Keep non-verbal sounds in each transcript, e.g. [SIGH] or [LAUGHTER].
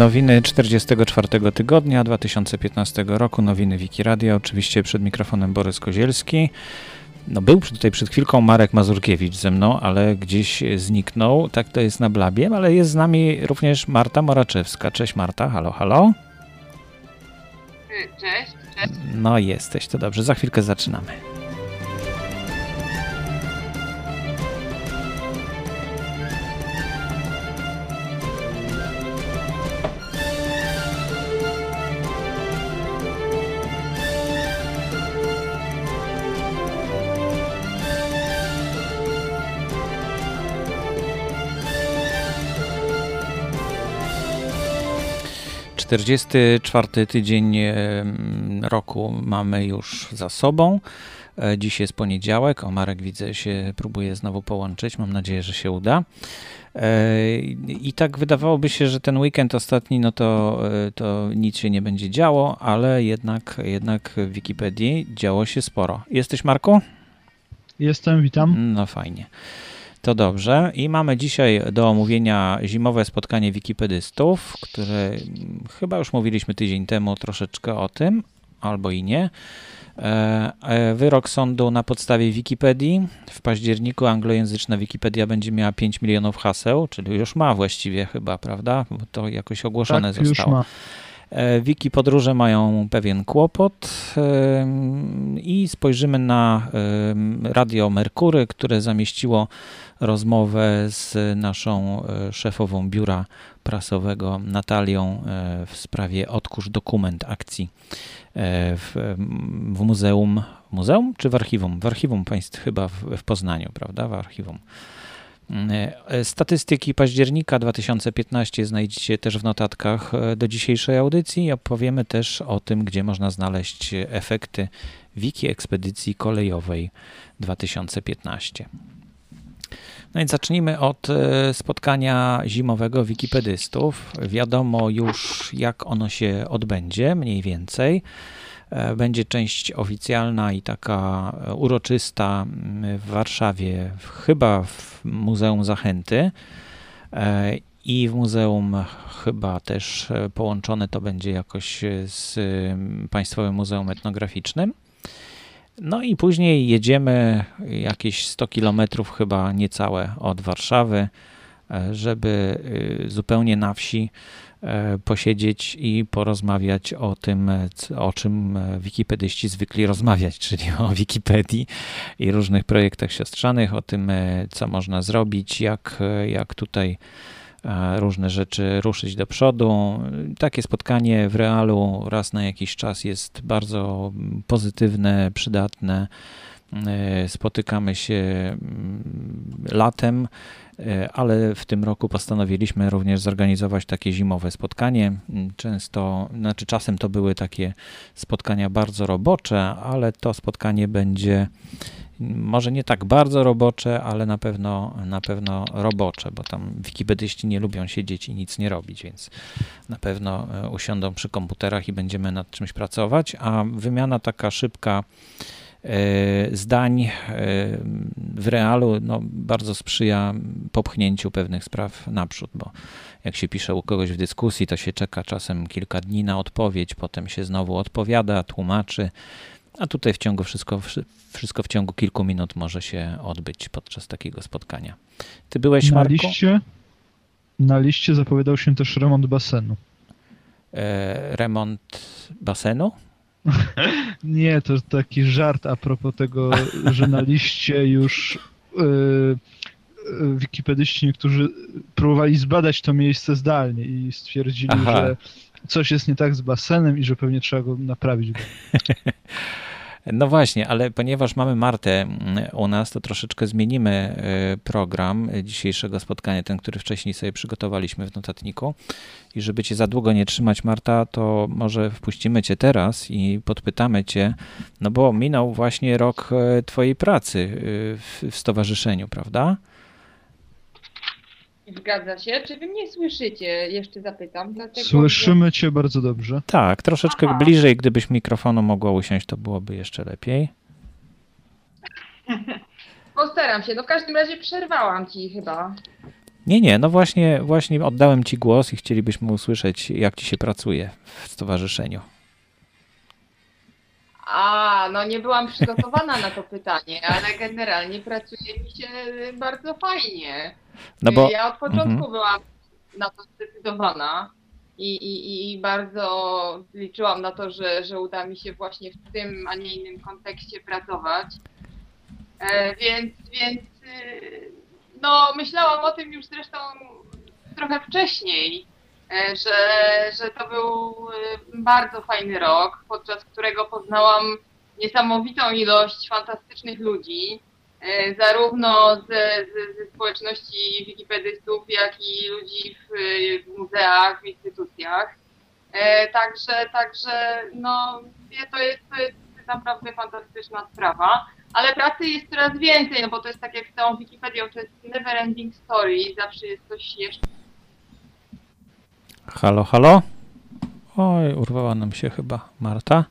Nowiny 44 tygodnia 2015 roku, nowiny Wiki Radio. Oczywiście przed mikrofonem Borys Kozielski. No był tutaj przed chwilką Marek Mazurkiewicz ze mną, ale gdzieś zniknął. Tak to jest na blabie, ale jest z nami również Marta Moraczewska. Cześć Marta, halo, halo. Cześć, cześć. No jesteś, to dobrze. Za chwilkę zaczynamy. 44 tydzień roku mamy już za sobą. E, dziś jest poniedziałek. O, Marek widzę się próbuje znowu połączyć. Mam nadzieję, że się uda. E, I tak wydawałoby się, że ten weekend ostatni, no to, e, to nic się nie będzie działo, ale jednak, jednak w Wikipedii działo się sporo. Jesteś, Marku? Jestem, witam. No fajnie. To dobrze. I mamy dzisiaj do omówienia zimowe spotkanie wikipedystów, które chyba już mówiliśmy tydzień temu troszeczkę o tym, albo i nie. E, e, wyrok sądu na podstawie Wikipedii. W październiku anglojęzyczna Wikipedia będzie miała 5 milionów haseł, czyli już ma właściwie chyba, prawda? Bo to jakoś ogłoszone tak, zostało. Już ma. E, wiki podróże mają pewien kłopot i spojrzymy na Radio Merkury, które zamieściło rozmowę z naszą e, szefową biura prasowego Natalią e, w sprawie Odkurz dokument akcji w, w muzeum. Muzeum czy w archiwum? W archiwum państw chyba w, w Poznaniu, prawda? W archiwum. E, statystyki października 2015 znajdziecie też w notatkach e, do dzisiejszej audycji. Opowiemy też o tym, gdzie można znaleźć efekty wiki ekspedycji kolejowej 2015. No i zacznijmy od e, spotkania zimowego wikipedystów. Wiadomo już, jak ono się odbędzie, mniej więcej. E, będzie część oficjalna i taka e, uroczysta w Warszawie, chyba w Muzeum Zachęty. E, I w muzeum chyba też połączone to będzie jakoś z Państwowym Muzeum Etnograficznym. No i później jedziemy jakieś 100 kilometrów, chyba niecałe od Warszawy, żeby zupełnie na wsi E, posiedzieć i porozmawiać o tym, o czym wikipedyści zwykli rozmawiać, czyli o Wikipedii i różnych projektach siostrzanych, o tym, e, co można zrobić, jak, jak tutaj e, różne rzeczy ruszyć do przodu. Takie spotkanie w realu raz na jakiś czas jest bardzo pozytywne, przydatne. Spotykamy się mm, latem E, ale w tym roku postanowiliśmy również zorganizować takie zimowe spotkanie. Często, znaczy czasem to były takie spotkania bardzo robocze, ale to spotkanie będzie może nie tak bardzo robocze, ale na pewno, na pewno robocze, bo tam wikipedyści nie lubią siedzieć i nic nie robić, więc na pewno e, usiądą przy komputerach i będziemy nad czymś pracować, a wymiana taka szybka E, zdań e, w realu no, bardzo sprzyja popchnięciu pewnych spraw naprzód, bo jak się pisze u kogoś w dyskusji, to się czeka czasem kilka dni na odpowiedź, potem się znowu odpowiada, tłumaczy, a tutaj w ciągu wszystko, wszystko w ciągu kilku minut może się odbyć podczas takiego spotkania. Ty byłeś, na Marku? Liście, na liście zapowiadał się też remont basenu. E, remont basenu? Nie, to taki żart a propos tego, że na liście już yy, wikipedyści niektórzy próbowali zbadać to miejsce zdalnie i stwierdzili, Aha. że coś jest nie tak z basenem i że pewnie trzeba go naprawić. [LAUGHS] No właśnie, ale ponieważ mamy Martę mm, u nas, to troszeczkę zmienimy y, program dzisiejszego spotkania, ten, który wcześniej sobie przygotowaliśmy w notatniku. I żeby cię za długo nie trzymać, Marta, to może wpuścimy cię teraz i podpytamy cię, no bo minął właśnie rok e, twojej pracy y, w stowarzyszeniu, prawda? Zgadza się. Czy wy mnie słyszycie? Jeszcze zapytam. Dlatego, Słyszymy że... cię bardzo dobrze. Tak, troszeczkę Aha. bliżej, gdybyś mikrofonu mogła usiąść, to byłoby jeszcze lepiej. [LAUGHS] Postaram się. No w każdym razie przerwałam ci chyba. Nie, nie, no właśnie, właśnie oddałem Ci głos i chcielibyśmy usłyszeć, jak Ci się pracuje w stowarzyszeniu. A, no nie byłam przygotowana na to pytanie, ale generalnie pracuje mi się bardzo fajnie. No bo, Ja od początku Mhm. byłam na to zdecydowana i, i, i bardzo liczyłam na to, że, że uda mi się właśnie w tym, a nie innym kontekście pracować. E, więc, więc y, no myślałam o tym już zresztą trochę wcześniej, e, że, że to był y, bardzo fajny rok, podczas którego poznałam niesamowitą ilość fantastycznych ludzi, zarówno ze, ze, ze społeczności wikipedystów, jak i ludzi w, w muzeach, w instytucjach. E, Także, także no, to, jest, to jest naprawdę fantastyczna sprawa. Ale pracy jest coraz więcej, no bo to jest tak jak z całą Wikipedią, to jest never ending story i zawsze jest coś jeszcze. halo, halo? Oj, urwała nam się chyba Marta.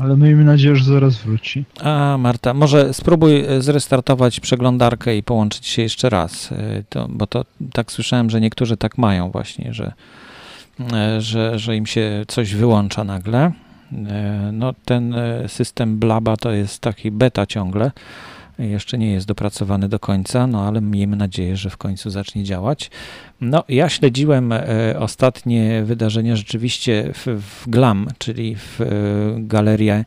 Ale miejmy nadzieję, że zaraz wróci. A, Marta, może spróbuj e, zrestartować przeglądarkę i połączyć się jeszcze raz, e, to, bo to tak słyszałem, że niektórzy tak mają właśnie, że, e, że, że im się coś wyłącza nagle. No, ten system Blaba to jest taki beta ciągle, jeszcze nie jest dopracowany do końca, no ale miejmy nadzieję, że w końcu zacznie działać. No, ja śledziłem e, ostatnie wydarzenia rzeczywiście w, w GLAM, czyli w e, galerię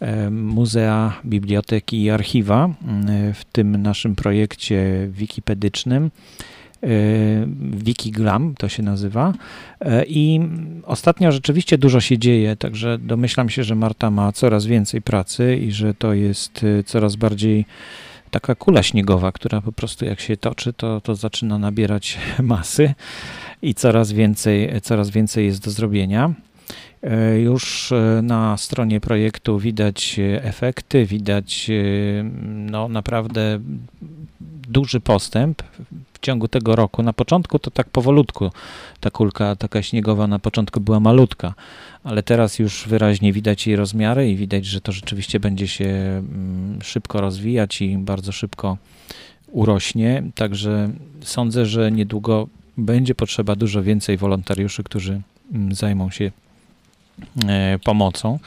e, muzea, biblioteki i archiwa w tym naszym projekcie wikipedycznym. E, Wikiglam to się nazywa. E, I ostatnio rzeczywiście dużo się dzieje, także domyślam się, że Marta ma coraz więcej pracy i że to jest e, coraz bardziej taka kula śniegowa, która po prostu jak się toczy, to, to zaczyna nabierać [LAUGHS] masy i coraz więcej, coraz więcej jest do zrobienia. E, Już e, na stronie projektu widać efekty, widać no, naprawdę duży postęp ciągu tego roku. Na początku to tak powolutku, ta kulka taka śniegowa na początku była malutka, ale teraz już wyraźnie widać jej rozmiary i widać, że to rzeczywiście będzie się mm, szybko rozwijać i bardzo szybko urośnie. Także sądzę, że niedługo będzie potrzeba dużo więcej wolontariuszy, którzy mm, zajmą się e, pomocą.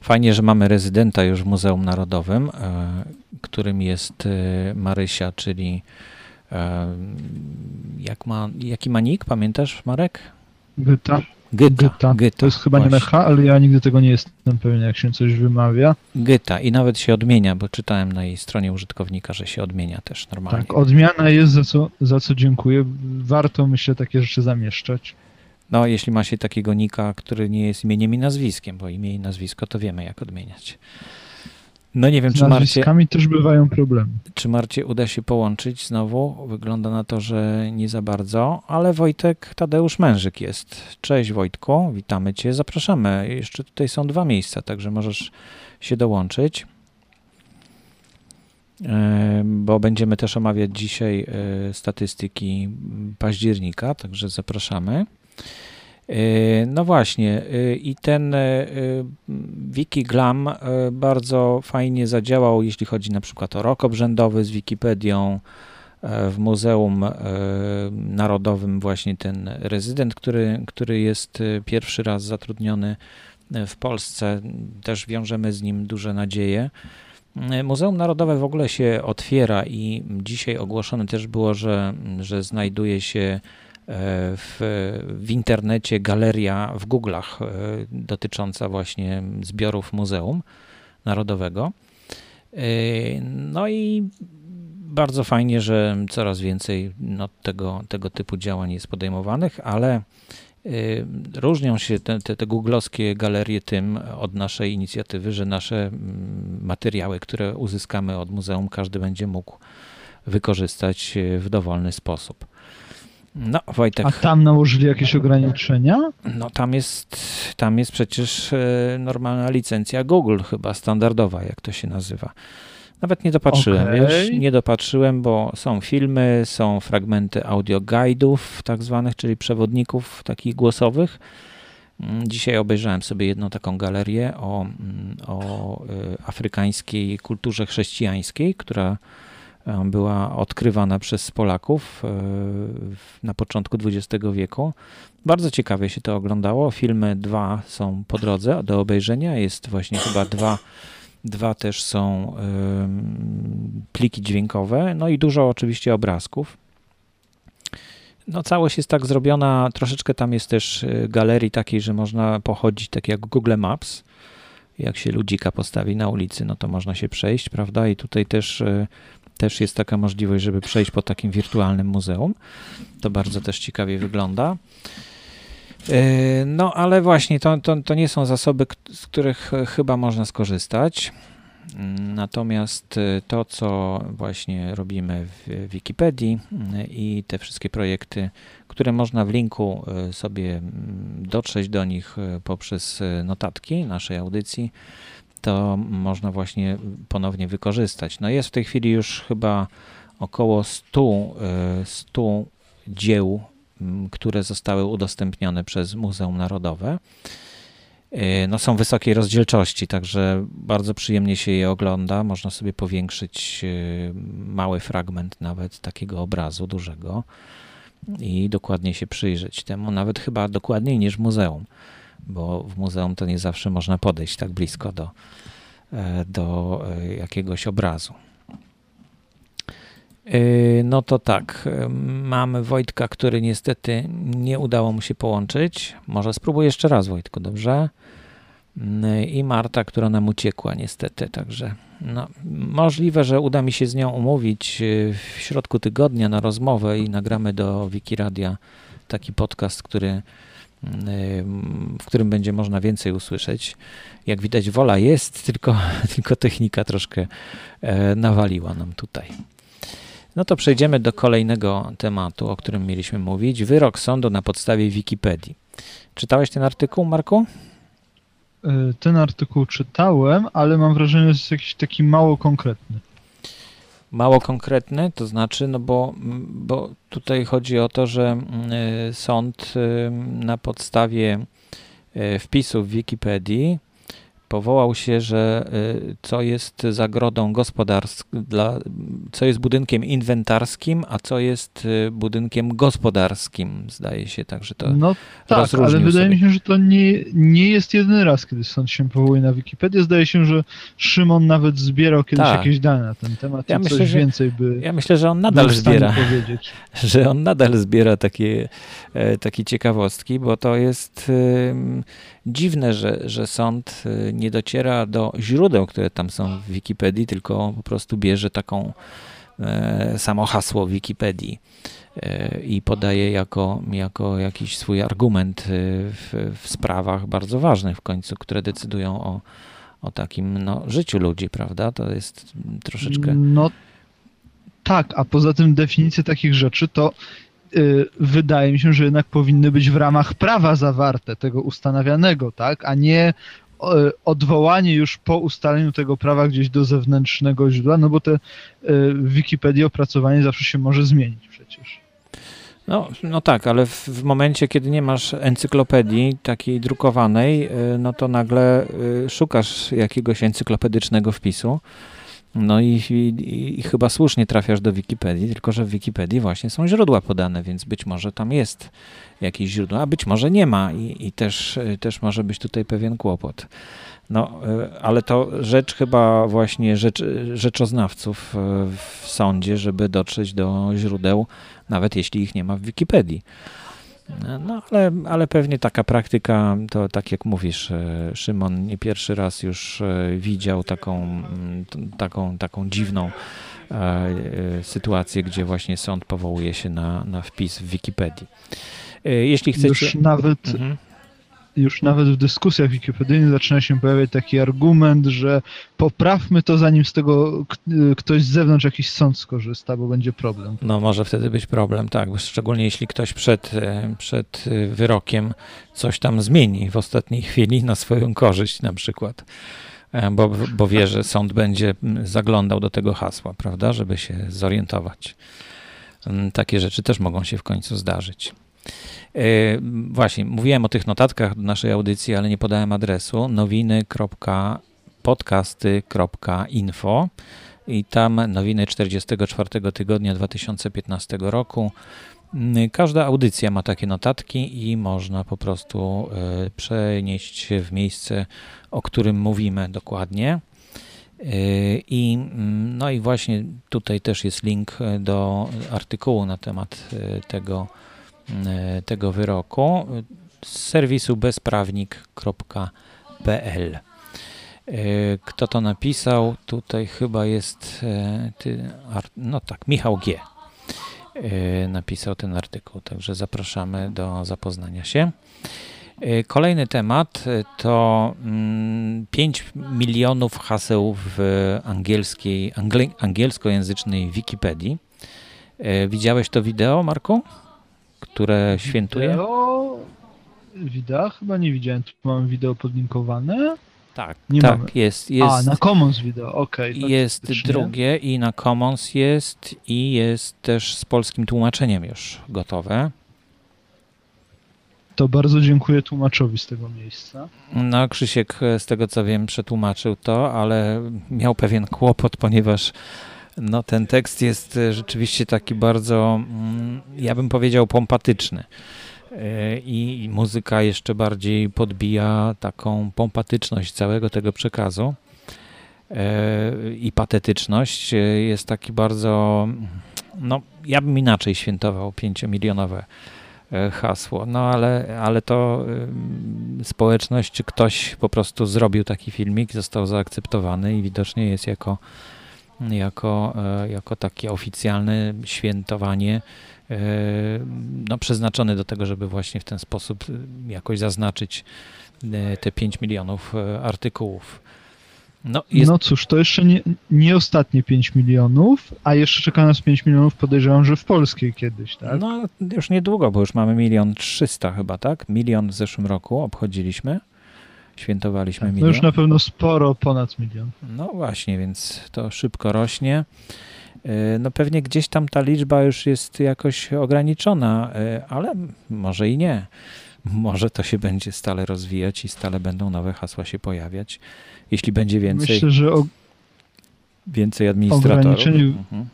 Fajnie, że mamy rezydenta już w Muzeum Narodowym, e, którym jest e, Marysia, czyli jak ma, jaki ma nick, pamiętasz Marek? Gyta. Gyta. Gyta. To jest chyba nie właśnie. mecha, ale ja nigdy tego nie jestem pewien, jak się coś wymawia. Gyta i nawet się odmienia, bo czytałem na jej stronie użytkownika, że się odmienia też normalnie. Tak, odmiana jest, za co, za co dziękuję. Warto, myślę, takie rzeczy zamieszczać. No, jeśli ma się takiego nika, który nie jest imieniem i nazwiskiem, bo imię i nazwisko to wiemy, jak odmieniać. No nie wiem, czy Marcie, też bywają problemy. czy Marcie uda się połączyć znowu. Wygląda na to, że nie za bardzo, ale Wojtek Tadeusz Mężyk jest. Cześć Wojtku, witamy Cię, zapraszamy. Jeszcze tutaj są dwa miejsca, także możesz się dołączyć. Bo będziemy też omawiać dzisiaj e, statystyki października, także zapraszamy. E, No właśnie, e, i ten e, Wikiglam e, bardzo fajnie zadziałał, jeśli chodzi na przykład o rok obrzędowy z Wikipedią. W Muzeum Narodowym właśnie ten rezydent, który, który jest pierwszy raz zatrudniony w Polsce, też wiążemy z nim duże nadzieje. Muzeum Narodowe w ogóle się otwiera i dzisiaj ogłoszone też było, że, że znajduje się w, w internecie galeria w Google'ach e, dotycząca właśnie zbiorów Muzeum Narodowego. E, No i bardzo fajnie, że coraz więcej no, tego, tego typu działań jest podejmowanych, ale y, różnią się te, te, te googlowskie galerie tym od naszej inicjatywy, że nasze materiały, które uzyskamy od muzeum, każdy będzie mógł wykorzystać w dowolny sposób. No, Wojtek. A tam nałożyli jakieś ograniczenia? No tam jest, tam jest przecież e, normalna licencja Google chyba, standardowa, jak to się nazywa. Nawet nie dopatrzyłem, Okej. wiesz, nie dopatrzyłem, bo są filmy, są fragmenty audio guide'ów tak zwanych, czyli przewodników takich głosowych. Mm, Dzisiaj obejrzałem sobie jedną taką galerię o, mm, o e, afrykańskiej kulturze chrześcijańskiej, która była odkrywana przez Polaków na początku XX wieku. Bardzo ciekawie się to oglądało. Filmy dwa są po drodze do obejrzenia. Jest właśnie chyba dwa, dwa też są pliki dźwiękowe, no i dużo oczywiście obrazków. No całość jest tak zrobiona, troszeczkę tam jest też galerii takiej, że można pochodzić tak jak Google Maps. Jak się ludzika postawi na ulicy, no to można się przejść, prawda? I tutaj też też jest taka możliwość, żeby przejść po takim wirtualnym muzeum. To bardzo też ciekawie wygląda. E, no, ale właśnie to, to, to nie są zasoby, z których chyba można skorzystać. Natomiast e, to, co właśnie robimy w Wikipedii e, i te wszystkie projekty, które można w linku sobie dotrzeć do nich poprzez notatki naszej audycji, to można właśnie ponownie wykorzystać. No jest w tej chwili już chyba około 100, 100 dzieł które zostały udostępnione przez Muzeum Narodowe. E, no, są wysokiej rozdzielczości, także bardzo przyjemnie się je ogląda. Można sobie powiększyć e, mały fragment nawet takiego obrazu dużego i dokładnie się przyjrzeć temu, nawet chyba dokładniej niż muzeum, bo w muzeum to nie zawsze można podejść tak blisko do, e, do jakiegoś obrazu. Yy, no to tak, mamy Wojtka, który niestety nie udało mu się połączyć. Może spróbuję jeszcze raz, Wojtku, dobrze? Yy, I Marta, która nam uciekła niestety, także no, możliwe, że uda mi się z nią umówić w środku tygodnia na rozmowę i nagramy do Wikiradia taki podcast, który, w którym będzie można więcej usłyszeć. Jak widać, wola jest, tylko, [LAUGHS] tylko technika troszkę e, nawaliła nam tutaj. No to przejdziemy do kolejnego tematu, o którym mieliśmy mówić. Wyrok sądu na podstawie Wikipedii. Czytałeś ten artykuł, Marku? E, ten artykuł czytałem, ale mam wrażenie, że jest jakiś taki mało konkretny. Mało konkretny, to znaczy, no bo, bo tutaj chodzi o to, że e, sąd e, na podstawie wpisów w Wikipedii powołał się, że y, co jest zagrodą gospodarską, co jest budynkiem inwentarskim, a co jest y, budynkiem gospodarskim, zdaje się, także to No tak, ale wydaje sobie. mi się, że to nie, nie jest jedyny raz, kiedy sąd się powołuje na Wikipedię. Zdaje się, że Szymon nawet zbierał kiedyś tak. jakieś dane na ten temat ja myślę, coś że, więcej by Ja myślę, że on nadal zbiera, powiedzieć. [LAUGHS] że on nadal zbiera takie, e, takie ciekawostki, bo to jest dziwne, że, że sąd y, nie dociera do źródeł, które tam są w Wikipedii, tylko po prostu bierze taką e, samo hasło Wikipedii e, i podaje jako, jako jakiś swój argument y, w, w sprawach bardzo ważnych w końcu, które decydują o, o takim no, życiu ludzi, prawda? To jest troszeczkę. No tak, a poza tym definicje takich rzeczy to wydaje mi się, że jednak powinny być w ramach prawa zawarte, tego ustanawianego, tak, a nie odwołanie już po ustaleniu tego prawa gdzieś do zewnętrznego źródła, no bo te w Wikipedii opracowanie zawsze się może zmienić przecież. No, no tak, ale w, w, momencie, kiedy nie masz encyklopedii takiej drukowanej, y, no to nagle szukasz jakiegoś encyklopedycznego wpisu no i, i, i, chyba słusznie trafiasz do Wikipedii, tylko że w Wikipedii właśnie są źródła podane, więc być może tam jest jakieś źródło, a być może nie ma i, i też, też może być tutaj pewien kłopot. No, e, ale to rzecz chyba właśnie rzecz, rzeczoznawców e, w sądzie, żeby dotrzeć do źródeł, nawet jeśli ich nie ma w Wikipedii. No, ale, ale pewnie taka praktyka, to tak jak mówisz, e, Szymon nie pierwszy raz już e, widział taką, taką, taką dziwną e, sytuację, gdzie właśnie sąd powołuje się na, na wpis w Wikipedii. Jeśli chcecie... Już nawet, mhm już nawet w dyskusjach wikipedyjnych zaczyna się pojawiać taki argument, że poprawmy to, zanim z tego ktoś z zewnątrz jakiś sąd skorzysta, bo będzie problem. No może wtedy być problem, tak, szczególnie jeśli ktoś przed, e, przed wyrokiem coś tam zmieni w ostatniej chwili na swoją korzyść na przykład. E, bo, bo wie, że sąd będzie zaglądał do tego hasła, prawda, żeby się zorientować. Mm, takie rzeczy też mogą się w końcu zdarzyć. E, właśnie, mówiłem o tych notatkach naszej audycji, ale nie podałem adresu nowiny.podcasty.info. i tam nowiny 44 tygodnia 2015 roku. Każda audycja ma takie notatki i można po prostu przenieść się w miejsce, o którym mówimy dokładnie. I, no i właśnie tutaj też jest link do artykułu na temat tego, tego wyroku z serwisu bezprawnik.pl. Kto to napisał? Tutaj chyba jest, no tak, Michał G. napisał ten artykuł, także zapraszamy do zapoznania się. Kolejny temat to 5 milionów haseł w angielskiej, angielskojęzycznej Wikipedii. Widziałeś to wideo, Marku? Które świętuje? Wideo? Wideo? Chyba nie widziałem. Tu mam wideo podlinkowane. Tak, nie tak, mamy. Jest, jest. A, na Commons wideo, okej. Okay, jest drugie i na Commons jest i jest też z polskim tłumaczeniem już gotowe. To bardzo dziękuję tłumaczowi z tego miejsca. No, Krzysiek, z tego co wiem, przetłumaczył to, ale miał pewien kłopot, ponieważ no, ten tekst jest rzeczywiście taki bardzo, mm, ja bym powiedział, pompatyczny. E, I muzyka jeszcze bardziej podbija taką pompatyczność całego tego przekazu e, i patetyczność. E, jest taki bardzo, no ja bym inaczej świętował pięciomilionowe hasło, no ale, ale to społeczność, czy ktoś po prostu zrobił taki filmik, został zaakceptowany i widocznie jest jako, jako, jako takie oficjalne świętowanie E, no, przeznaczony do tego, żeby właśnie w ten sposób e, jakoś zaznaczyć e, te 5 milionów artykułów. No, jest... no cóż, to jeszcze nie, nie ostatnie 5 milionów, a jeszcze czeka nas 5 milionów, podejrzewam, że w polskiej kiedyś, tak? No już niedługo, bo już mamy milion trzysta chyba, tak? Milion w zeszłym roku obchodziliśmy, świętowaliśmy tak, milion. No już na pewno sporo ponad milion. No właśnie, więc to szybko rośnie. E, no pewnie gdzieś tam ta liczba już jest jakoś ograniczona, e, ale może i nie. Może to się będzie stale rozwijać i stale będą nowe hasła się pojawiać. Jeśli będzie więcej, Myślę, że o... więcej administratorów. Ograniczenie mhm.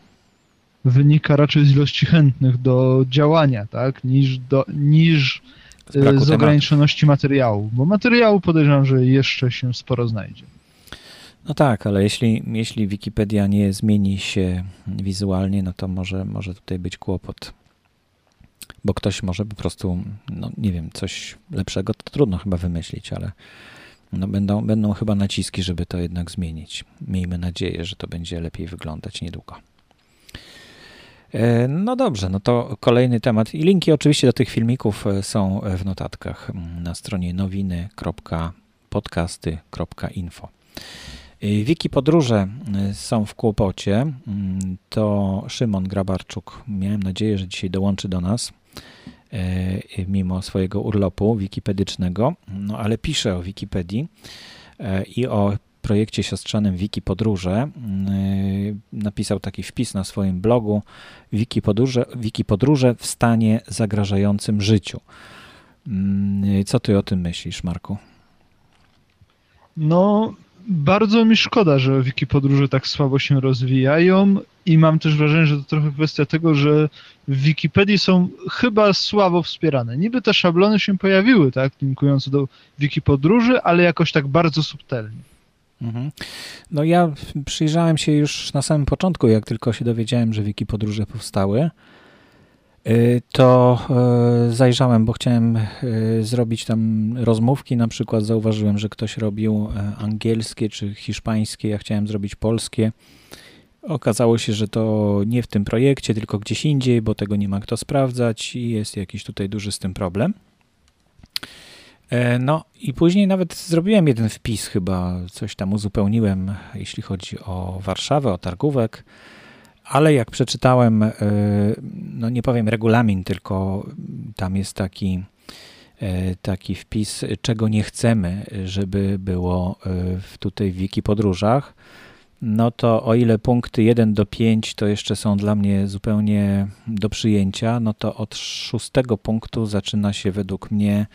wynika raczej z ilości chętnych do działania, tak, niż, do, niż z, z ograniczoności materiału, bo materiału podejrzewam, że jeszcze się sporo znajdzie. No tak, ale jeśli, jeśli Wikipedia nie zmieni się wizualnie, no to może, może tutaj być kłopot. Bo ktoś może po prostu, no nie wiem, coś lepszego to trudno chyba wymyślić, ale no będą, będą chyba naciski, żeby to jednak zmienić. Miejmy nadzieję, że to będzie lepiej wyglądać niedługo. E, no dobrze, no to kolejny temat. I linki oczywiście do tych filmików e, są w notatkach na stronie nowiny.podcasty.info. Wiki podróże są w kłopocie. Mm, to Szymon Grabarczuk. Miałem nadzieję, że dzisiaj dołączy do nas mimo swojego urlopu wikipedycznego, no ale pisze o Wikipedii i o projekcie siostrzanym Wiki Podróże. Napisał taki wpis na swoim blogu Wiki Podróże, Wiki Podróże w stanie zagrażającym życiu. Mm, co ty o tym myślisz, Marku? No, bardzo mi szkoda, że wiki podróże tak słabo się rozwijają i mam też wrażenie, że to trochę kwestia tego, że w Wikipedii są chyba słabo wspierane. Niby te szablony się pojawiły, tak, linkujące do wiki podróży, ale jakoś tak bardzo subtelnie. Mhm. No ja przyjrzałem się już na samym początku, jak tylko się dowiedziałem, że wiki podróże powstały. Y, to y, zajrzałem, bo chciałem y, zrobić tam rozmówki. Na przykład zauważyłem, że ktoś robił angielskie czy hiszpańskie, ja chciałem zrobić polskie. Okazało się, że to nie w tym projekcie, tylko gdzieś indziej, bo tego nie ma kto sprawdzać i jest jakiś tutaj duży z tym problem. E, no i później nawet zrobiłem jeden wpis, chyba coś tam uzupełniłem, jeśli chodzi o Warszawę, o targówek ale jak przeczytałem, e, no nie powiem regulamin, tylko tam jest taki, e, taki wpis, czego nie chcemy, żeby było e, tutaj w wiki podróżach, no to o ile punkty 1 do 5 to jeszcze są dla mnie zupełnie do przyjęcia, no to od szóstego punktu zaczyna się według mnie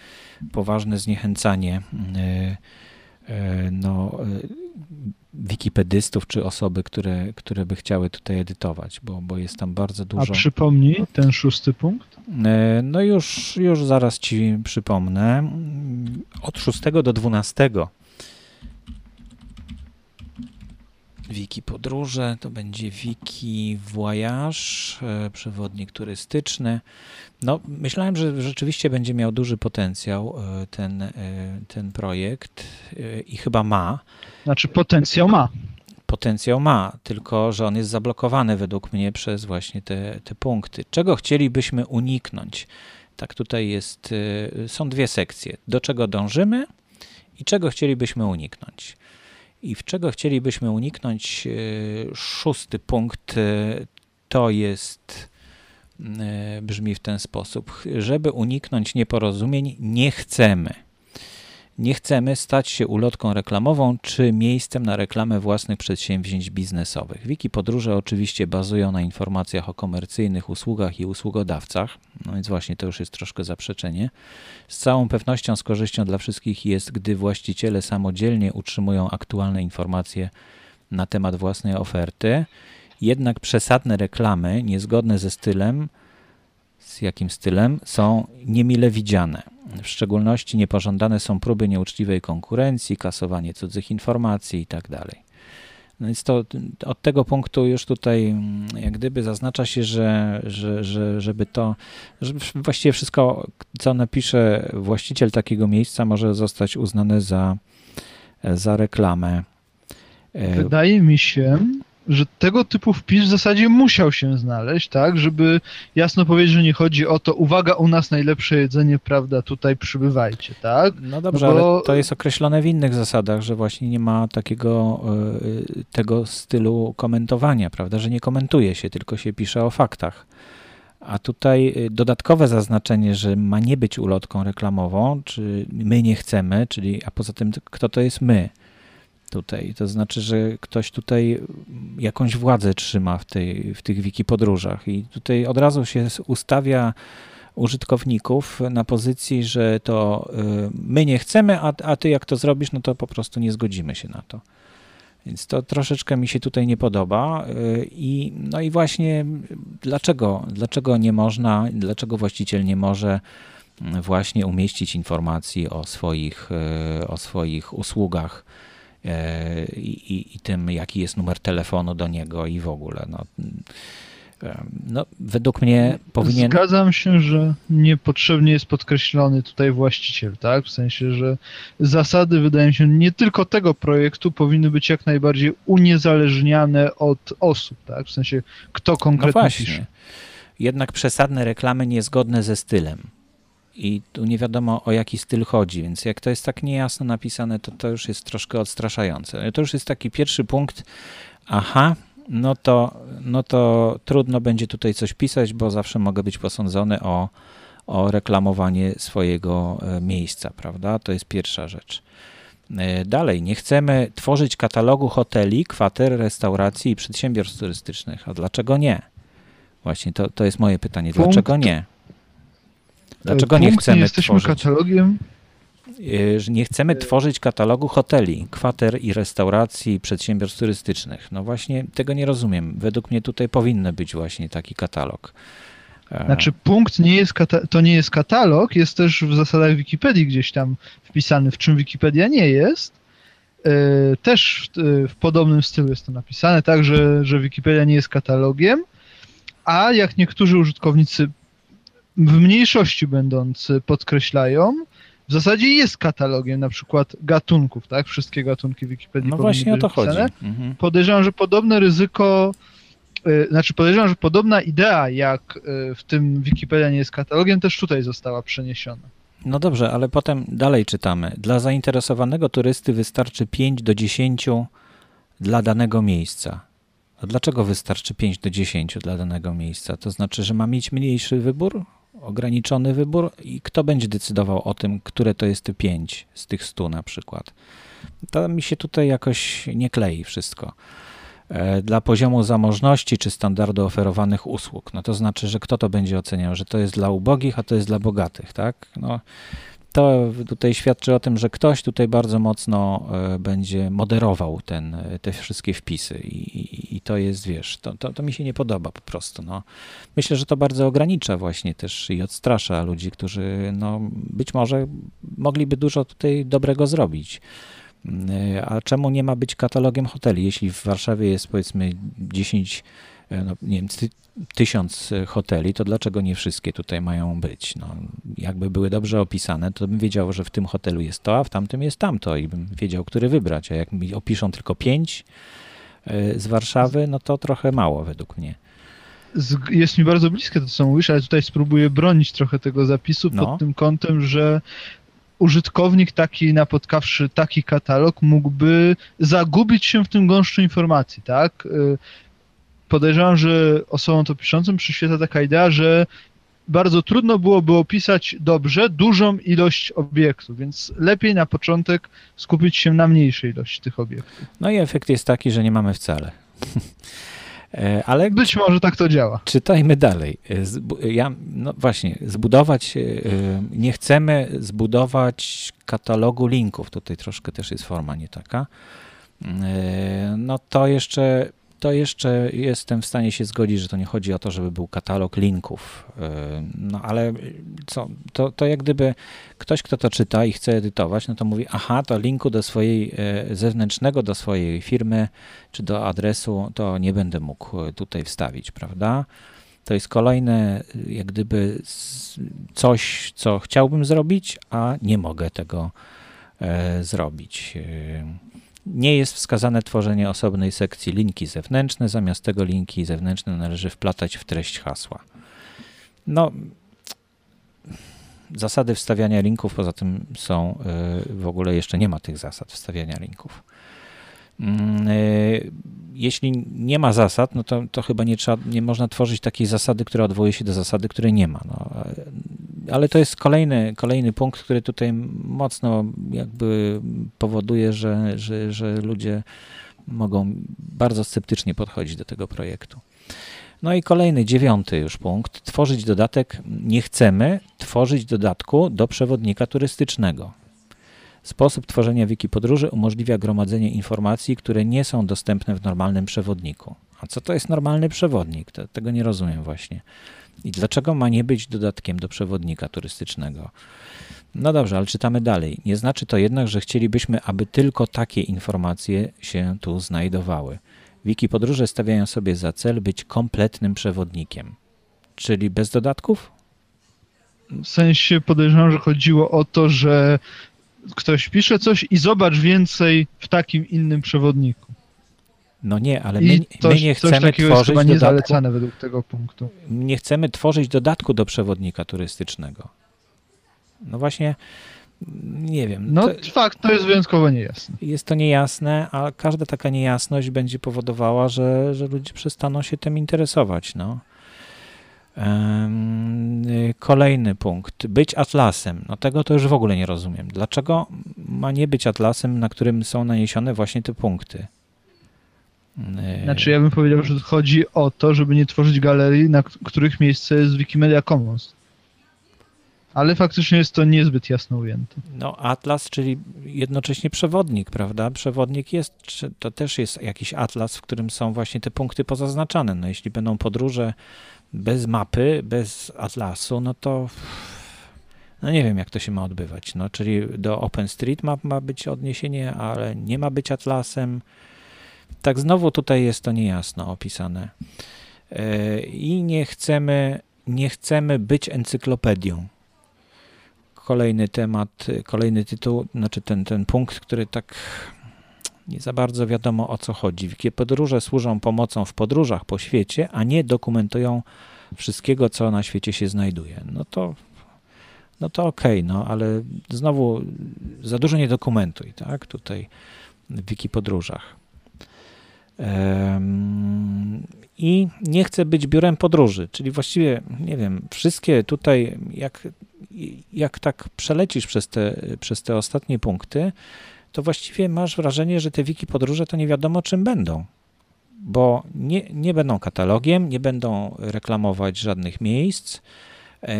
poważne zniechęcanie no, wikipedystów czy osoby, które, które by chciały tutaj edytować, bo, bo jest tam bardzo dużo. A przypomnij ten szósty punkt? No już, już zaraz ci przypomnę. Od 6 do 12 Wiki podróże, to będzie Wiki Voyage, e, przewodnik turystyczny. No, myślałem, że rzeczywiście będzie miał duży potencjał e, ten, e, ten projekt i chyba ma. Znaczy potencjał ma. Potencjał ma, tylko że on jest zablokowany według mnie przez właśnie te, te punkty. Czego chcielibyśmy uniknąć? Tak, tutaj jest, są dwie sekcje. Do czego dążymy i czego chcielibyśmy uniknąć. I w czego chcielibyśmy uniknąć? E, szósty punkt e, to jest, e, brzmi w ten sposób, żeby uniknąć nieporozumień, nie chcemy nie chcemy stać się ulotką reklamową czy miejscem na reklamę własnych przedsięwzięć biznesowych. Wiki podróże oczywiście bazują na informacjach o komercyjnych usługach i usługodawcach, no więc właśnie to już jest troszkę zaprzeczenie. Z całą pewnością z korzyścią dla wszystkich jest, gdy właściciele samodzielnie utrzymują aktualne informacje na temat własnej oferty. Jednak przesadne reklamy, niezgodne ze stylem, z jakim stylem, są niemile widziane. W szczególności niepożądane są próby nieuczciwej konkurencji, kasowanie cudzych informacji itd. Tak no więc to od tego punktu już tutaj mm, jak gdyby zaznacza się, że, że, że żeby to, że właściwie wszystko, co napisze właściciel takiego miejsca, może zostać uznane za, za reklamę. Wydaje mi się, że tego typu wpis w zasadzie musiał się znaleźć, tak, żeby jasno powiedzieć, że nie chodzi o to, uwaga, u nas najlepsze jedzenie, prawda, tutaj przybywajcie, tak? No dobrze, no bo... ale to jest określone w innych zasadach, że właśnie nie ma takiego y, tego stylu komentowania, prawda, że nie komentuje się, tylko się pisze o faktach. A tutaj y, dodatkowe zaznaczenie, że ma nie być ulotką reklamową, czy my nie chcemy, czyli a poza tym kto to jest my? Tutaj. To znaczy, że ktoś tutaj jakąś władzę trzyma w, tej, w tych wiki podróżach i tutaj od razu się ustawia użytkowników na pozycji, że to y, my nie chcemy, a, a ty jak to zrobisz, no to po prostu nie zgodzimy się na to. Więc to troszeczkę mi się tutaj nie podoba. Y, I, no i właśnie dlaczego, dlaczego nie można, dlaczego właściciel nie może właśnie umieścić informacji o swoich, y, o swoich usługach i, i tym, jaki jest numer telefonu do niego i w ogóle. No, e, no, według mnie powinien. Zgadzam się, że niepotrzebnie jest podkreślony tutaj właściciel, tak? W sensie, że zasady, wydaje się, nie tylko tego projektu powinny być jak najbardziej uniezależniane od osób, tak? W sensie, kto konkretnie no właśnie. pisze. Jednak przesadne reklamy niezgodne ze stylem i tu nie wiadomo o jaki styl chodzi, więc jak to jest tak niejasno napisane, to to już jest troszkę odstraszające. To już jest taki pierwszy punkt, aha, no to, no to trudno będzie tutaj coś pisać, bo zawsze mogę być posądzony o, o reklamowanie swojego e, miejsca, prawda? To jest pierwsza rzecz. E, dalej, nie chcemy tworzyć katalogu hoteli, kwater, restauracji i przedsiębiorstw turystycznych. A dlaczego nie? Właśnie to, to jest moje pytanie. Dlaczego nie? Dlaczego nie chcemy jesteśmy tworzyć? katalogiem? E, nie chcemy tworzyć katalogu hoteli, kwater i restauracji, przedsiębiorstw turystycznych. No właśnie tego nie rozumiem. Według mnie tutaj powinny być właśnie taki katalog. E, znaczy punkt nie jest to nie jest katalog, jest też w zasadach Wikipedii gdzieś tam wpisany, w czym Wikipedia nie jest. E, też w, w podobnym stylu jest to napisane, tak, że, że Wikipedia nie jest katalogiem, a jak niektórzy użytkownicy w mniejszości będący podkreślają, w zasadzie jest katalogiem na przykład gatunków, tak? Wszystkie gatunki Wikipedii No właśnie o to chodzi. Mhm. Podejrzewam, że podobne ryzyko, y, znaczy podejrzewam, że podobna idea jak y, w tym Wikipedia nie jest katalogiem, też tutaj została przeniesiona. No dobrze, ale potem dalej czytamy. Dla zainteresowanego turysty wystarczy 5 do 10 dla danego miejsca. A dlaczego wystarczy 5 do 10 dla danego miejsca? To znaczy, że ma mieć mniejszy wybór? Ograniczony wybór i kto będzie decydował o tym, które to jest te pięć z tych stu na przykład. To mi się tutaj jakoś nie klei wszystko. E, dla poziomu zamożności czy standardu oferowanych usług, no to znaczy, że kto to będzie oceniał, że to jest dla ubogich, a to jest dla bogatych, tak? No, to tutaj świadczy o tym, że ktoś tutaj bardzo mocno e, będzie moderował ten, te wszystkie wpisy i, i to jest, wiesz, to, to, to, mi się nie podoba po prostu. No. Myślę, że to bardzo ogranicza właśnie też i odstrasza ludzi, którzy no, być może mogliby dużo tutaj dobrego zrobić. E, a czemu nie ma być katalogiem hoteli? Jeśli w Warszawie jest powiedzmy 10 E, no, nie wiem, ty, tysiąc e, hoteli, to dlaczego nie wszystkie tutaj mają być? No, jakby były dobrze opisane, to bym wiedział, że w tym hotelu jest to, a w tamtym jest tamto i bym wiedział, który wybrać. A jak mi opiszą tylko pięć e, z Warszawy, no to trochę mało według mnie. Jest mi bardzo bliskie to, co mówisz, ale tutaj spróbuję bronić trochę tego zapisu no. pod tym kątem, że użytkownik taki napotkawszy taki katalog mógłby zagubić się w tym gąszczu informacji, tak? Podejrzewam, że osobom to piszącym przyświeca taka idea, że bardzo trudno byłoby opisać dobrze dużą ilość obiektów, więc lepiej na początek skupić się na mniejszej ilości tych obiektów. No i efekt jest taki, że nie mamy wcale. [LAUGHS] E, ale być może tak to działa. Czytajmy dalej. E, ja, no właśnie, zbudować, e, nie chcemy zbudować katalogu linków. Tutaj troszkę też jest forma nie taka. No to jeszcze to jeszcze jestem w stanie się zgodzić, że to nie chodzi o to, żeby był katalog linków. No ale co, to, to jak gdyby ktoś, kto to czyta i chce edytować, no to mówi, aha, to linku do swojej e, zewnętrznego, do swojej firmy czy do adresu, to nie będę mógł tutaj wstawić, prawda? To jest kolejne, jak gdyby coś, co chciałbym zrobić, a nie mogę tego e, zrobić. Nie jest wskazane tworzenie osobnej sekcji linki zewnętrzne, zamiast tego linki zewnętrzne należy wplatać w treść hasła. No, zasady wstawiania linków poza tym są, y, w ogóle jeszcze nie ma tych zasad wstawiania linków. Mm, y, jeśli nie ma zasad, no to, to chyba nie, trzeba, nie można tworzyć takiej zasady, która odwołuje się do zasady, której nie ma. No, ale to jest kolejny, kolejny punkt, który tutaj mocno jakby powoduje, że, że, że ludzie mogą bardzo sceptycznie podchodzić do tego projektu. No i kolejny, dziewiąty już punkt. Tworzyć dodatek nie chcemy, tworzyć dodatku do przewodnika turystycznego. Sposób tworzenia wiki podróży umożliwia gromadzenie informacji, które nie są dostępne w normalnym przewodniku. A co to jest normalny przewodnik? To, tego nie rozumiem właśnie. I dlaczego ma nie być dodatkiem do przewodnika turystycznego? No dobrze, ale czytamy dalej. Nie znaczy to jednak, że chcielibyśmy, aby tylko takie informacje się tu znajdowały. Wiki podróże stawiają sobie za cel być kompletnym przewodnikiem. Czyli bez dodatków? W sensie podejrzewam, że chodziło o to, że ktoś pisze coś i zobacz więcej w takim innym przewodniku. No nie, ale my, coś, my nie chcemy tworzyć jest nie zalecane według tego punktu. Nie chcemy tworzyć dodatku do przewodnika turystycznego. No właśnie, nie wiem. No to, fakt, to jest wyjątkowo niejasne. Jest to niejasne, a każda taka niejasność będzie powodowała, że, że ludzie przestaną się tym interesować. No. Kolejny punkt. Być atlasem. No tego to już w ogóle nie rozumiem. Dlaczego ma nie być atlasem, na którym są naniesione właśnie te punkty? Znaczy ja bym powiedział, że chodzi o to, żeby nie tworzyć galerii, na których miejsce jest Wikimedia Commons. Ale faktycznie jest to niezbyt jasno ujęte. No atlas, czyli jednocześnie przewodnik, prawda? Przewodnik jest, to też jest jakiś atlas, w którym są właśnie te punkty pozaznaczane. No jeśli będą podróże bez mapy, bez atlasu, no to no nie wiem, jak to się ma odbywać. No, czyli do OpenStreetMap ma być odniesienie, ale nie ma być atlasem. Tak znowu tutaj jest to niejasno opisane. E, I nie chcemy, nie chcemy być encyklopedią. Kolejny temat, kolejny tytuł, znaczy ten, ten punkt, który tak nie za bardzo wiadomo o co chodzi. Wikie podróże służą pomocą w podróżach po świecie, a nie dokumentują wszystkiego, co na świecie się znajduje. No to, no to okej, okay, no ale znowu za dużo nie dokumentuj, tak, tutaj w wiki podróżach. I nie chcę być biurem podróży, czyli właściwie, nie wiem, wszystkie tutaj, jak, jak tak przelecisz przez te, przez te ostatnie punkty, to właściwie masz wrażenie, że te wiki podróże to nie wiadomo czym będą, bo nie, nie będą katalogiem, nie będą reklamować żadnych miejsc,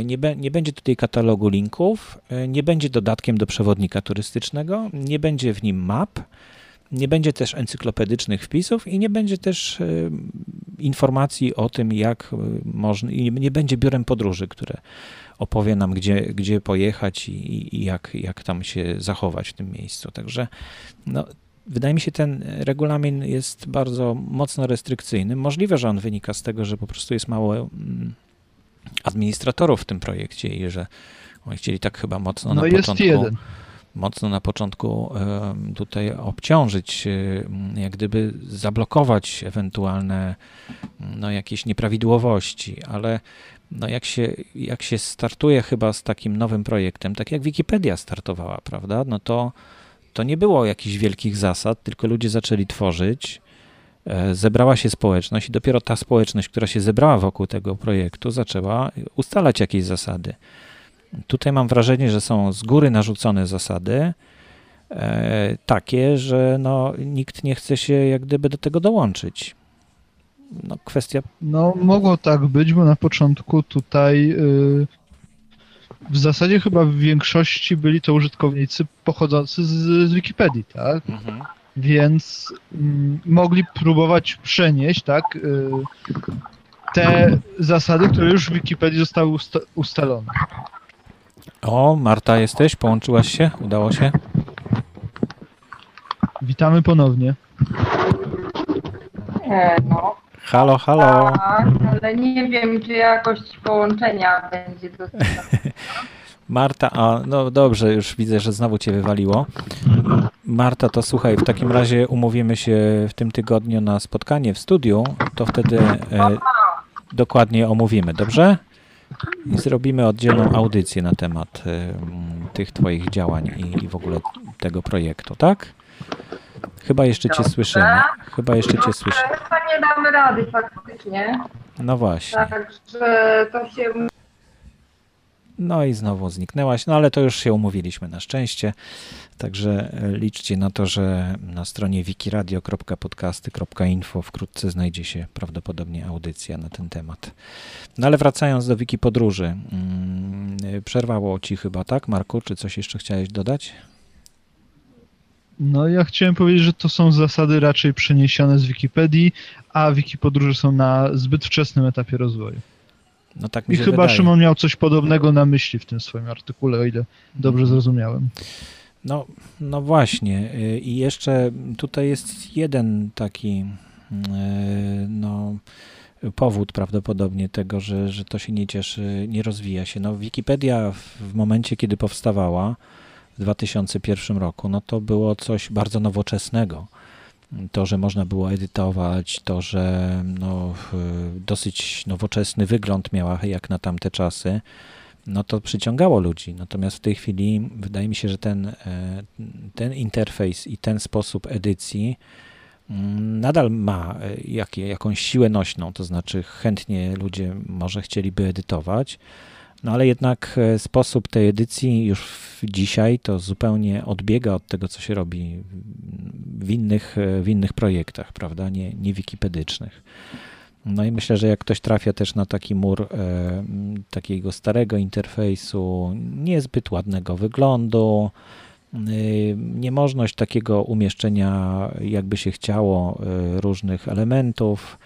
Nie, be, nie będzie tutaj katalogu linków, nie będzie dodatkiem do przewodnika turystycznego, nie będzie w nim map, nie będzie też encyklopedycznych wpisów i nie będzie też informacji o tym, jak można, i nie będzie biurem podróży, które opowie nam, gdzie, gdzie pojechać i, i jak, jak tam się zachować w tym miejscu. Także no, wydaje mi się, ten regulamin jest bardzo mocno restrykcyjny. Możliwe, że on wynika z tego, że po prostu jest mało mm, administratorów w tym projekcie i że oni chcieli tak chyba mocno no na jest początku. Jeden. Mocno na początku tutaj obciążyć, jak gdyby zablokować ewentualne no, jakieś nieprawidłowości, ale no jak się, jak się startuje chyba z takim nowym projektem, tak jak Wikipedia startowała, prawda, no to, to nie było jakichś wielkich zasad, tylko ludzie zaczęli tworzyć, e, zebrała się społeczność i dopiero ta społeczność, która się zebrała wokół tego projektu, zaczęła ustalać jakieś zasady. Tutaj mam wrażenie, że są z góry narzucone zasady, e, takie, że no, nikt nie chce się jak gdyby do tego dołączyć no, kwestia. No, mogło tak być, bo na początku tutaj yy, w zasadzie chyba w większości byli to użytkownicy pochodzący z, z Wikipedii, tak? Mhm. Więc mm, mogli próbować przenieść, tak, yy, te zasady, które już w Wikipedii zostały usta ustalone. O, Marta, jesteś? Połączyłaś się? Udało się? Witamy ponownie. E, no, Halo, halo. Tak, ale nie wiem, czy jakość połączenia będzie dostępna. [LAUGHS] Marta, a no dobrze, już widzę, że znowu cię wywaliło. Marta, to słuchaj, w takim razie umówimy się w tym tygodniu na spotkanie w studiu, to wtedy e, dokładnie omówimy, dobrze? I zrobimy oddzielną audycję na temat e, tych Twoich działań i, i w ogóle tego projektu, tak? Chyba jeszcze Cię słyszymy. Chyba jeszcze Cię słyszymy. Chyba nie damy rady faktycznie. No właśnie. Także to się... No i znowu zniknęłaś, no ale to już się umówiliśmy na szczęście. Także e, liczcie na to, że na stronie wikiradio.podcasty.info wkrótce znajdzie się prawdopodobnie audycja na ten temat. No ale wracając do wiki podróży, mm, przerwało ci chyba, tak, Marku? Czy coś jeszcze chciałeś dodać? No ja chciałem powiedzieć, że to są zasady raczej przeniesione z Wikipedii, a wiki podróży są na zbyt wczesnym etapie rozwoju. No tak mi I chyba wydaje. Szymon miał coś podobnego na myśli w tym swoim artykule, o ile dobrze mhm. zrozumiałem. No, no właśnie. I jeszcze tutaj jest jeden taki e, no, powód prawdopodobnie tego, że, że to się nie cieszy, nie rozwija się. No, Wikipedia w momencie, kiedy powstawała, w 2001 roku, no to było coś bardzo nowoczesnego. To, że można było edytować, to, że no, dosyć nowoczesny wygląd miała jak na tamte czasy, no to przyciągało ludzi. Natomiast w tej chwili wydaje mi się, że ten, e, ten interfejs i ten sposób edycji mm, nadal ma e, jak, jakąś siłę nośną, to znaczy chętnie ludzie może chcieliby edytować, no ale jednak e, sposób tej edycji już dzisiaj to zupełnie odbiega od tego, co się robi w innych, e, w innych projektach, prawda, nie, nie wikipedycznych. No i myślę, że jak ktoś trafia też na taki mur e, takiego starego interfejsu, niezbyt ładnego wyglądu, e, niemożność takiego umieszczenia, jakby się chciało, e, różnych elementów,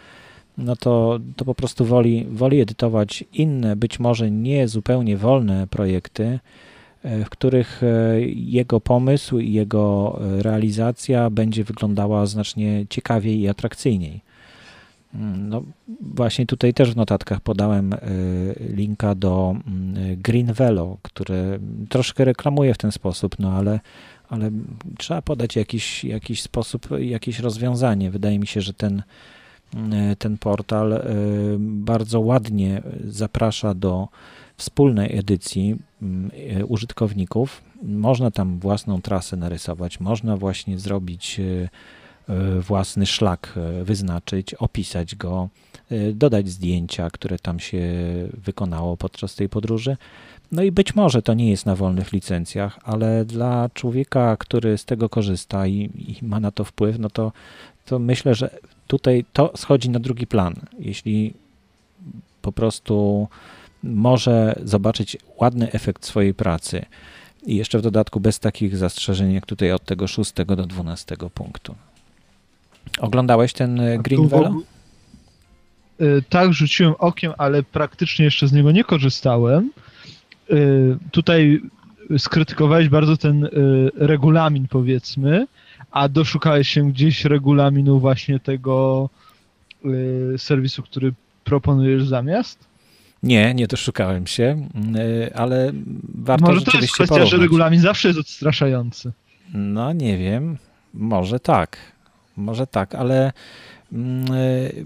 no to, to po prostu woli, woli edytować inne, być może nie zupełnie wolne projekty, e, w których e, jego pomysł i jego e, realizacja będzie wyglądała znacznie ciekawiej i atrakcyjniej. Mm, no, właśnie tutaj też w notatkach podałem linka do mm, Green Velo, które troszkę reklamuje w ten sposób, no ale, ale trzeba podać jakiś, jakiś sposób, jakieś rozwiązanie. Wydaje mi się, że ten ten portal e, bardzo ładnie zaprasza do wspólnej edycji e, użytkowników. Można tam własną trasę narysować, można właśnie zrobić własny szlak, wyznaczyć, opisać go, dodać zdjęcia, które tam się wykonało podczas tej podróży. No i być może to nie jest na wolnych licencjach, ale dla człowieka, który z tego korzysta i, i ma na to wpływ, no to, to myślę, że tutaj to schodzi na drugi plan. Jeśli po prostu może zobaczyć ładny efekt swojej pracy. I jeszcze w dodatku bez takich zastrzeżeń, jak tutaj od tego 6 do 12 punktu. Oglądałeś ten Green Velo? Tak, rzuciłem okiem, ale praktycznie jeszcze z niego nie korzystałem. Tutaj skrytykowałeś bardzo ten regulamin, powiedzmy, a doszukałeś się gdzieś regulaminu właśnie tego serwisu, który proponujesz zamiast? Nie, nie doszukałem się, y, ale warto może to jest kwestia, porównać. że regulamin zawsze jest odstraszający. No nie wiem, może tak, może tak, ale mm, y,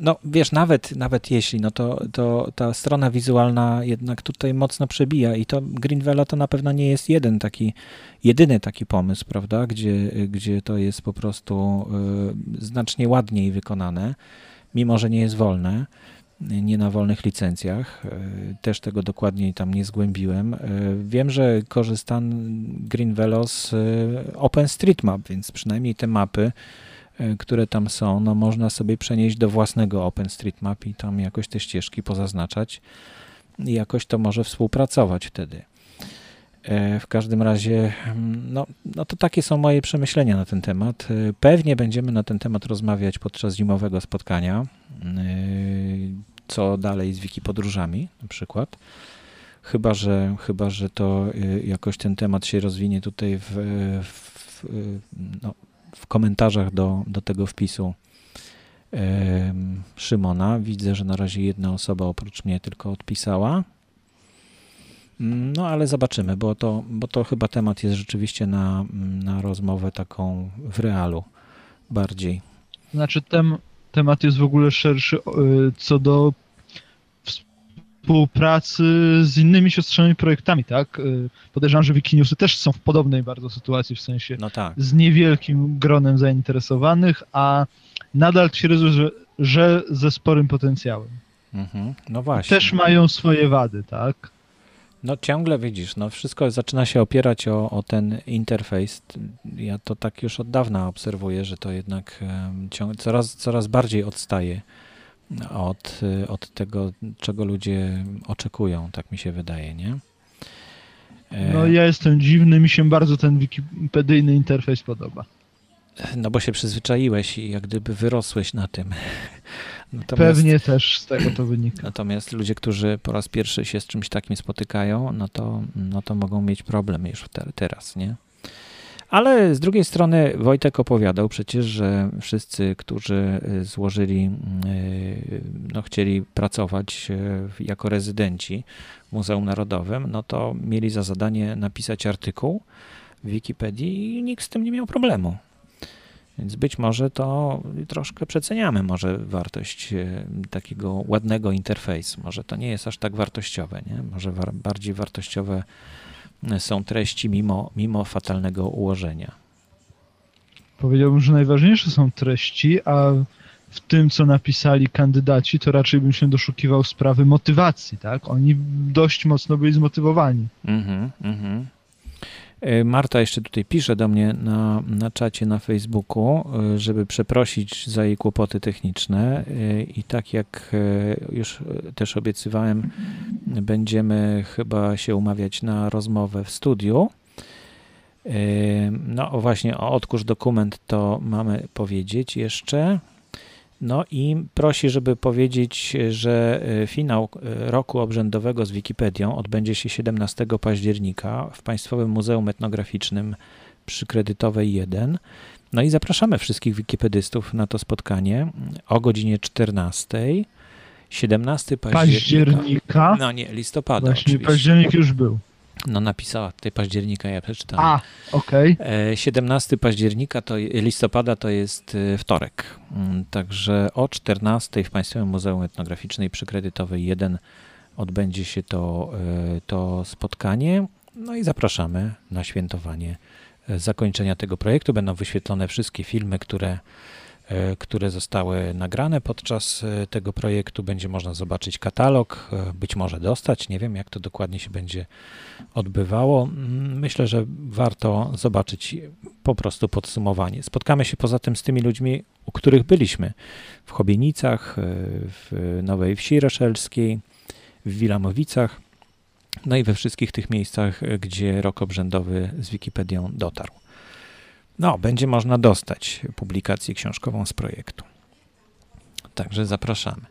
no wiesz, nawet, nawet jeśli, no to, to ta strona wizualna jednak tutaj mocno przebija i to Greenvela to na pewno nie jest jeden taki, jedyny taki pomysł, prawda, gdzie, gdzie to jest po prostu y, znacznie ładniej wykonane, mimo że nie jest wolne nie na wolnych licencjach. E, też tego dokładniej tam nie zgłębiłem. E, wiem, że korzystam Greenvelo z e, OpenStreetMap, więc przynajmniej te mapy, które tam są, no można sobie przenieść do własnego OpenStreetMap i tam jakoś te ścieżki pozaznaczać i jakoś to może współpracować wtedy. W każdym razie, mm, no, no to takie są moje przemyślenia na ten temat. Pewnie będziemy na ten temat rozmawiać podczas zimowego spotkania. Co dalej z wiki podróżami, na przykład. Chyba, że, chyba, że to jakoś ten temat się rozwinie tutaj w, w, no, w komentarzach do, do tego wpisu Szymona. Widzę, że na razie jedna osoba oprócz mnie tylko odpisała. No ale zobaczymy, bo to, bo to chyba temat jest rzeczywiście na, na rozmowę taką w realu bardziej. Znaczy tem, temat jest w ogóle szerszy co do współpracy z innymi siostrzanymi projektami, tak? Podejrzewam, że Wikiniusy też są w podobnej bardzo sytuacji, w sensie no tak. z niewielkim gronem zainteresowanych, a nadal twierdzą, że, że ze sporym potencjałem. Mhm. No właśnie. Też mają swoje wady, tak? No ciągle widzisz, no wszystko zaczyna się opierać o, o ten interfejs. Ja to tak już od dawna obserwuję, że to jednak ciąg, coraz, coraz bardziej odstaje od, od tego, czego ludzie oczekują, tak mi się wydaje, nie? E, no ja jestem dziwny, mi się bardzo ten wikipedyjny interfejs podoba. No bo się przyzwyczaiłeś i jak gdyby wyrosłeś na tym. [LAUGHS] Natomiast, Pewnie też z tego to wynika. Natomiast ludzie, którzy po raz pierwszy się z czymś takim spotykają, no to, no to mogą mieć problem już te, teraz, nie? Ale z drugiej strony Wojtek opowiadał przecież, że wszyscy, którzy złożyli, y, no chcieli pracować y, jako rezydenci w Muzeum Narodowym, no to mieli za zadanie napisać artykuł w Wikipedii i nikt z tym nie miał problemu. Więc być może to troszkę przeceniamy może wartość e, takiego ładnego interfejsu. Może to nie jest aż tak wartościowe, nie? Może bardziej wartościowe e, są treści mimo, mimo fatalnego ułożenia. Powiedziałbym, że najważniejsze są treści, a w tym, co napisali kandydaci, to raczej bym się doszukiwał sprawy motywacji, tak? Oni dość mocno byli zmotywowani. Mhm, mhm. E, Marta jeszcze tutaj pisze do mnie na, na czacie na Facebooku, e, żeby przeprosić za jej kłopoty techniczne e, i tak jak już też obiecywałem, będziemy chyba się umawiać na rozmowę w studiu. No właśnie o odkurz dokument to mamy powiedzieć jeszcze. No i prosi, żeby powiedzieć, że e, finał e, roku obrzędowego z Wikipedią odbędzie się 17 października w Państwowym Muzeum Etnograficznym przy Kredytowej 1. No i zapraszamy wszystkich wikipedystów na to spotkanie o godzinie 14. 17 października. października? No nie, listopada. Właśnie oczywiście. październik już był. No napisała tutaj października, ja przeczytałem. A, okej. Okay. 17 października to listopada to jest e, wtorek. Mm, także o 14 w Państwowym Muzeum Etnograficznej przy Kredytowej 1 odbędzie się to, e, to spotkanie. No i zapraszamy na świętowanie e, zakończenia tego projektu. Będą wyświetlone wszystkie filmy, które E, które zostały nagrane podczas e, tego projektu. Będzie można zobaczyć katalog, e, być może dostać. Nie wiem, jak to dokładnie się będzie odbywało. Mm, myślę, że warto zobaczyć po prostu podsumowanie. Spotkamy się poza tym z tymi ludźmi, u których byliśmy w Chobienicach, w Nowej Wsi Reszelskiej, w Wilamowicach, no i we wszystkich tych miejscach, gdzie rok obrzędowy z Wikipedią dotarł. No, będzie można dostać publikację książkową z projektu. Także zapraszamy.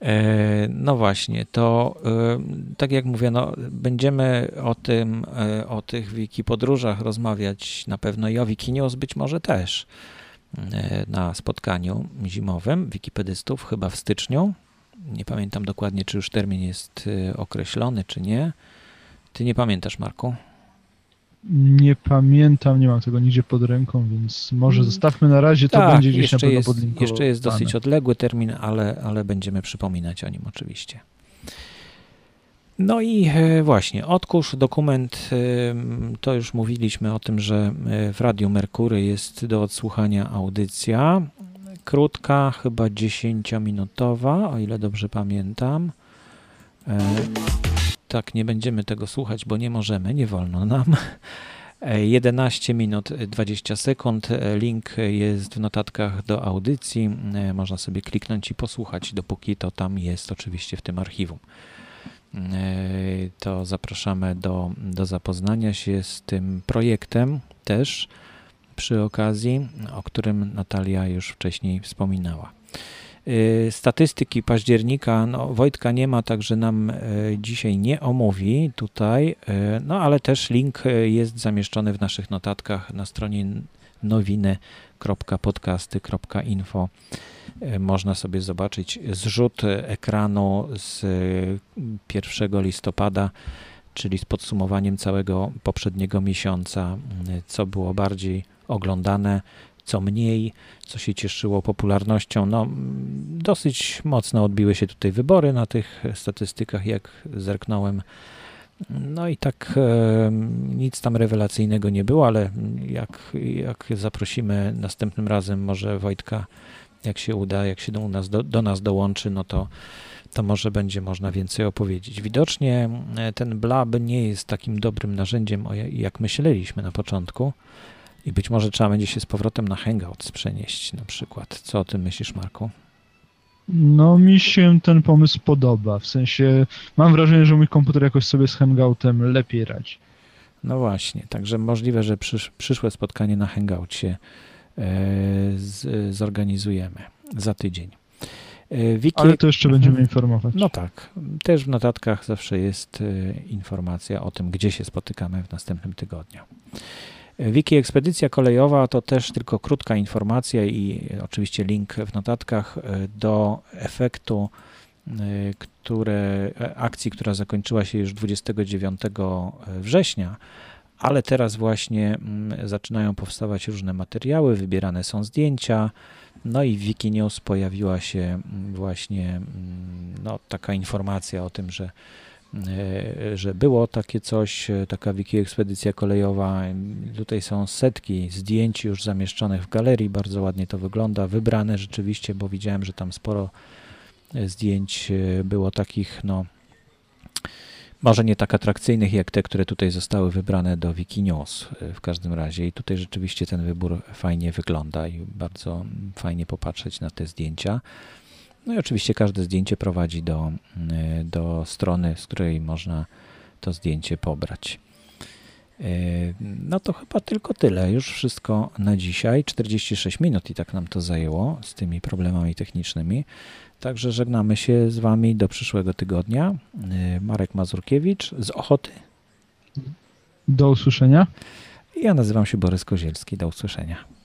E, no właśnie, to e, tak jak mówię, no, będziemy o tym, e, o tych wiki podróżach rozmawiać na pewno i o Wikinius być może też na spotkaniu zimowym wikipedystów, chyba w styczniu. Nie pamiętam dokładnie, czy już termin jest określony, czy nie. Ty nie pamiętasz, Marku? Nie pamiętam, nie mam tego nigdzie pod ręką, więc może mm. zostawmy na razie, to tak, będzie gdzieś na pewno jest, Jeszcze jest dosyć odległy termin, ale, ale będziemy przypominać o nim oczywiście. No i e, właśnie, odkurz, dokument, to już mówiliśmy o tym, że e, w Radiu Merkury jest do odsłuchania audycja, krótka, chyba 10-minutowa, o ile dobrze pamiętam. Tak, nie będziemy tego słuchać, bo nie możemy, nie wolno nam. [LAUGHS] 11 minut 20 sekund. Link jest w notatkach do audycji. Można sobie kliknąć i posłuchać, dopóki to tam jest, oczywiście w tym archiwum. To zapraszamy do, do zapoznania się z tym projektem też przy okazji, o którym Natalia już wcześniej wspominała. Y, statystyki października, no Wojtka nie ma, także nam y, dzisiaj nie omówi tutaj, y, no ale też link jest zamieszczony w naszych notatkach na stronie nowiny.podcasty.info. Można sobie zobaczyć zrzut ekranu z 1 listopada, czyli z podsumowaniem całego poprzedniego miesiąca, co było bardziej oglądane, co mniej, co się cieszyło popularnością. No, dosyć mocno odbiły się tutaj wybory na tych statystykach, jak zerknąłem. No i tak e, nic tam rewelacyjnego nie było, ale jak, jak zaprosimy następnym razem może Wojtka, jak się uda, jak się do nas, do, do nas dołączy, no to, to może będzie można więcej opowiedzieć. Widocznie e, ten blab nie jest takim dobrym narzędziem, jak myśleliśmy na początku. I być może trzeba będzie się z powrotem na Hangouts przenieść na przykład. Co o tym myślisz, Marku? No, mi się ten pomysł podoba. W sensie mam wrażenie, że mój komputer jakoś sobie z Hangoutem lepiej radzi. No właśnie, także możliwe, że przysz, przyszłe spotkanie na Hangoutie e, z, zorganizujemy za tydzień. E, Wiki... Ale to jeszcze mhm. będziemy informować. No tak. Też w notatkach zawsze jest e, informacja o tym, gdzie się spotykamy w następnym tygodniu. Wiki Ekspedycja Kolejowa to też tylko krótka informacja i oczywiście link w notatkach e, do efektu e, które, e, akcji, która zakończyła się już 29 września, ale teraz właśnie mm, zaczynają powstawać różne materiały, wybierane są zdjęcia, no i w Wikinews pojawiła się mm, właśnie mm, no, taka informacja o tym, że że było takie coś, e, taka wiki ekspedycja kolejowa. Tutaj są setki zdjęć już zamieszczonych w galerii, bardzo ładnie to wygląda, wybrane rzeczywiście, bo widziałem, że tam sporo e, zdjęć było takich, no może nie tak atrakcyjnych jak te, które tutaj zostały wybrane do Wikinews w każdym razie. I tutaj rzeczywiście ten wybór fajnie wygląda i bardzo fajnie popatrzeć na te zdjęcia. No i oczywiście każde zdjęcie prowadzi do, y, do strony, z której można to zdjęcie pobrać. Y, no to chyba tylko tyle. Już wszystko na dzisiaj. 46 minut i tak nam to zajęło z tymi problemami technicznymi. Także żegnamy się z Wami do przyszłego tygodnia. Y, Marek Mazurkiewicz z Ochoty. Do usłyszenia. Ja nazywam się Borys Kozielski. Do usłyszenia.